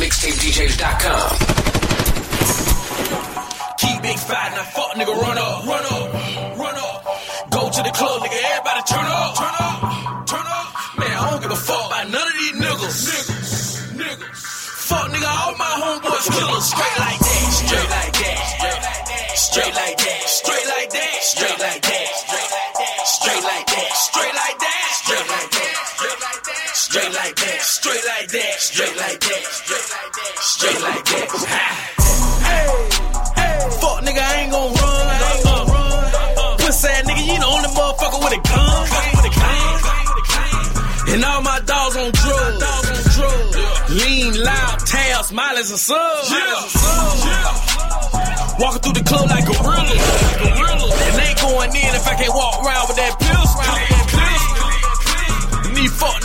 mixtapedjs.com. Keep big fat, now fuck nigga, run up, run up, run up. Go to the club, nigga, everybody turn up, turn up, turn up. Man, I don't give a fuck about none of these niggas. Niggas, niggas. Fuck nigga, all my homeboys killers. Straight like that, straight like that, straight like that, straight like that, straight like that, straight like that, straight like that, straight like that, straight like that, straight like that. Hey, hey, fuck nigga, I ain't gon' run, I ain't gon' run. Pussy ass nigga, you the only motherfucker with a gun. And all my dogs on drugs. Lean, loud, tail, smiles and subs. Walking through the club like gorilla. gorilla. And ain't going in if I can't walk around with that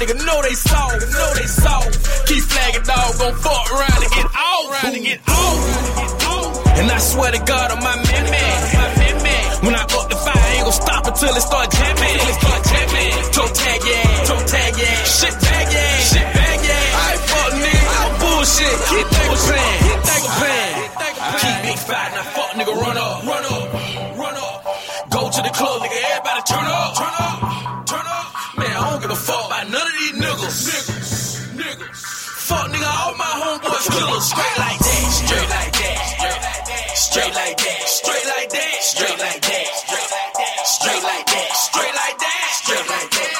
nigga know they soft, know they soft. Keep flagging dog, gon' fuck around and get out, around and get out. And I swear to God on my man, man, my man, man. When I up the fire, I ain't gon' stop until it start jamming. It start jamming. Toe tag yeah, toe tag yeah, shit bag yeah, shit bag yeah. I ain't fuck nigga, I'm bullshit. Keep Straight like that, straight like that. Straight like that, straight like that, straight like that. Straight like that, straight like that, straight like that.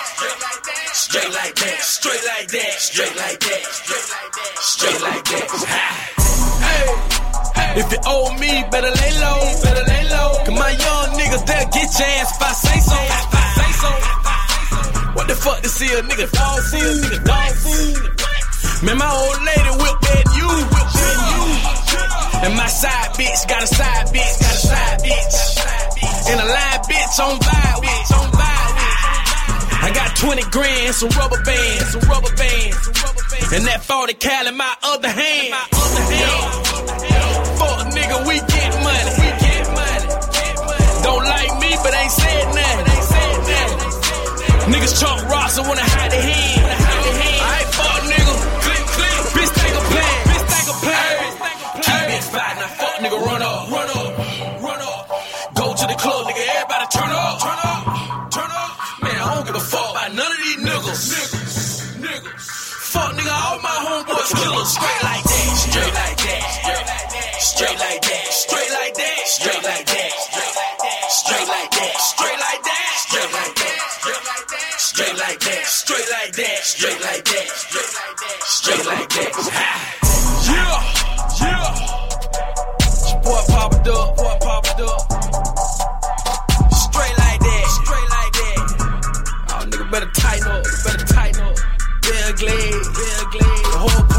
Straight like that, straight like that, straight like that. Straight like that. If you owe me, better lay low, better lay low. Cause my young niggas, they'll get your ass if I say so. Say so. What the fuck to see a nigga see a nigga dog food? Man, my old lady. Bitch got a side bitch, got a side bitch. And a live bitch on vibe with, on vibe with. I got 20 grand, some rubber bands, some rubber bands. And that 40 cal in my other hand. My other hand. Fuck nigga, we get money. We get money. Don't like me, but ain't said nothing. Ain't said nothing. Niggas chalk rocks and wanna hide their my homeboys killer. Straight like that, straight like that, straight like that, straight like that, straight like that, straight like that, straight like that, straight like that, straight like that, straight like that, straight like that, straight like that. Yeah, yeah. Your boy popped up, boy popped up. Straight like that, straight like that. Oh, nigga better tighten up, better tighten. Glade. Bear Glade. The whole